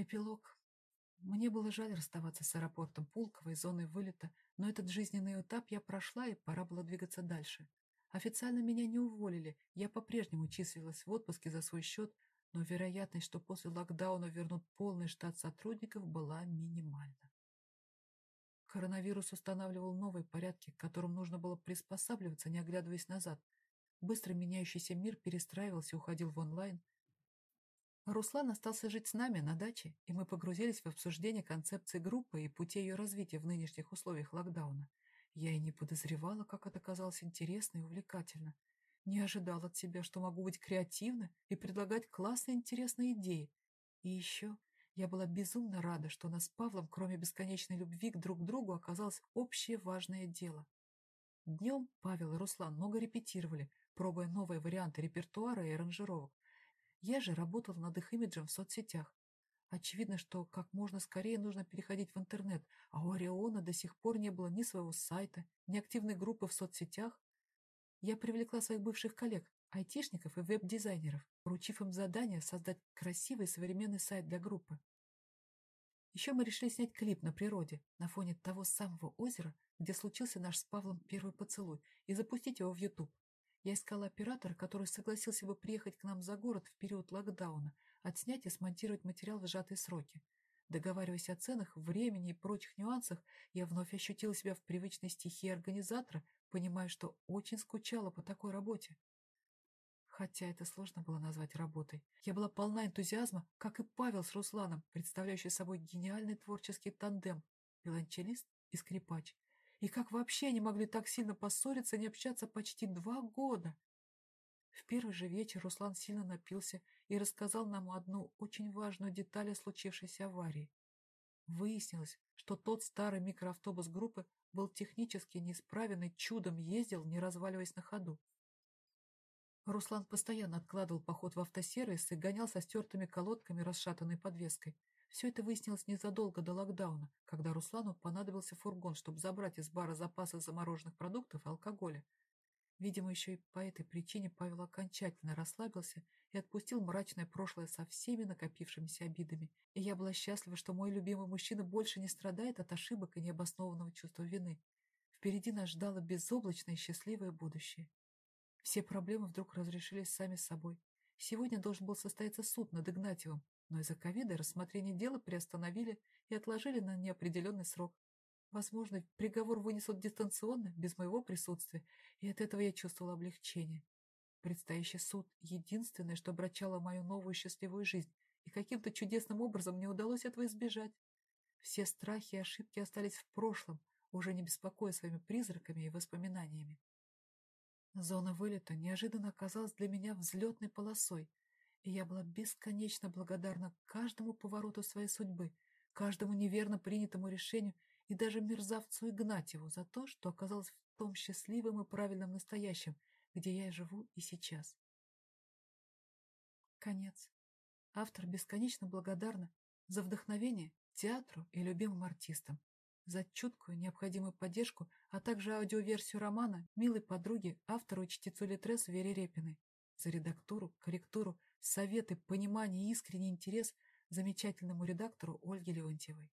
Эпилог. Мне было жаль расставаться с аэропортом Пулково и зоной вылета, но этот жизненный этап я прошла, и пора было двигаться дальше. Официально меня не уволили, я по-прежнему числилась в отпуске за свой счет, но вероятность, что после локдауна вернут полный штат сотрудников, была минимальна. Коронавирус устанавливал новые порядки, к которым нужно было приспосабливаться, не оглядываясь назад. Быстро меняющийся мир перестраивался и уходил в онлайн, Руслан остался жить с нами на даче, и мы погрузились в обсуждение концепции группы и пути ее развития в нынешних условиях локдауна. Я и не подозревала, как это казалось интересно и увлекательно. Не ожидал от себя, что могу быть креативна и предлагать классные интересные идеи. И еще я была безумно рада, что у нас с Павлом, кроме бесконечной любви к друг другу, оказалось общее важное дело. Днем Павел и Руслан много репетировали, пробуя новые варианты репертуара и аранжировок, я же работал над их имиджем в соцсетях. Очевидно, что как можно скорее нужно переходить в интернет, а у Ориона до сих пор не было ни своего сайта, ни активной группы в соцсетях. Я привлекла своих бывших коллег, айтишников и веб-дизайнеров, поручив им задание создать красивый современный сайт для группы. Еще мы решили снять клип на природе, на фоне того самого озера, где случился наш с Павлом первый поцелуй, и запустить его в YouTube. Я искала оператора, который согласился бы приехать к нам за город в период локдауна, отснять и смонтировать материал в сжатые сроки. Договариваясь о ценах, времени и прочих нюансах, я вновь ощутила себя в привычной стихии организатора, понимая, что очень скучала по такой работе. Хотя это сложно было назвать работой. Я была полна энтузиазма, как и Павел с Русланом, представляющий собой гениальный творческий тандем – виолончелист и скрипач. И как вообще они могли так сильно поссориться и не общаться почти два года? В первый же вечер Руслан сильно напился и рассказал нам одну очень важную деталь о случившейся аварии. Выяснилось, что тот старый микроавтобус группы был технически неисправен и чудом ездил, не разваливаясь на ходу. Руслан постоянно откладывал поход в автосервис и гонял со стертыми колодками расшатанной подвеской. Все это выяснилось незадолго до локдауна, когда Руслану понадобился фургон, чтобы забрать из бара запасы замороженных продуктов и алкоголя. Видимо, еще и по этой причине Павел окончательно расслабился и отпустил мрачное прошлое со всеми накопившимися обидами. И я была счастлива, что мой любимый мужчина больше не страдает от ошибок и необоснованного чувства вины. Впереди нас ждало безоблачное и счастливое будущее. Все проблемы вдруг разрешились сами собой. Сегодня должен был состояться суд над Игнатьевым, но из-за ковида рассмотрение дела приостановили и отложили на неопределенный срок. Возможно, приговор вынесут дистанционно, без моего присутствия, и от этого я чувствовала облегчение. Предстоящий суд — единственное, что обращало мою новую счастливую жизнь, и каким-то чудесным образом мне удалось этого избежать. Все страхи и ошибки остались в прошлом, уже не беспокоя своими призраками и воспоминаниями. Зона вылета неожиданно оказалась для меня взлетной полосой, и я была бесконечно благодарна каждому повороту своей судьбы, каждому неверно принятому решению и даже мерзавцу Игнатьеву за то, что оказалась в том счастливом и правильном настоящем, где я живу и сейчас. Конец. Автор бесконечно благодарна за вдохновение театру и любимым артистам, за чуткую необходимую поддержку, а также аудиоверсию романа милой подруге, автору и чтецу Литрес Вере Репиной, за редактуру, корректуру, советы, понимание и искренний интерес замечательному редактору Ольге Леонтьевой.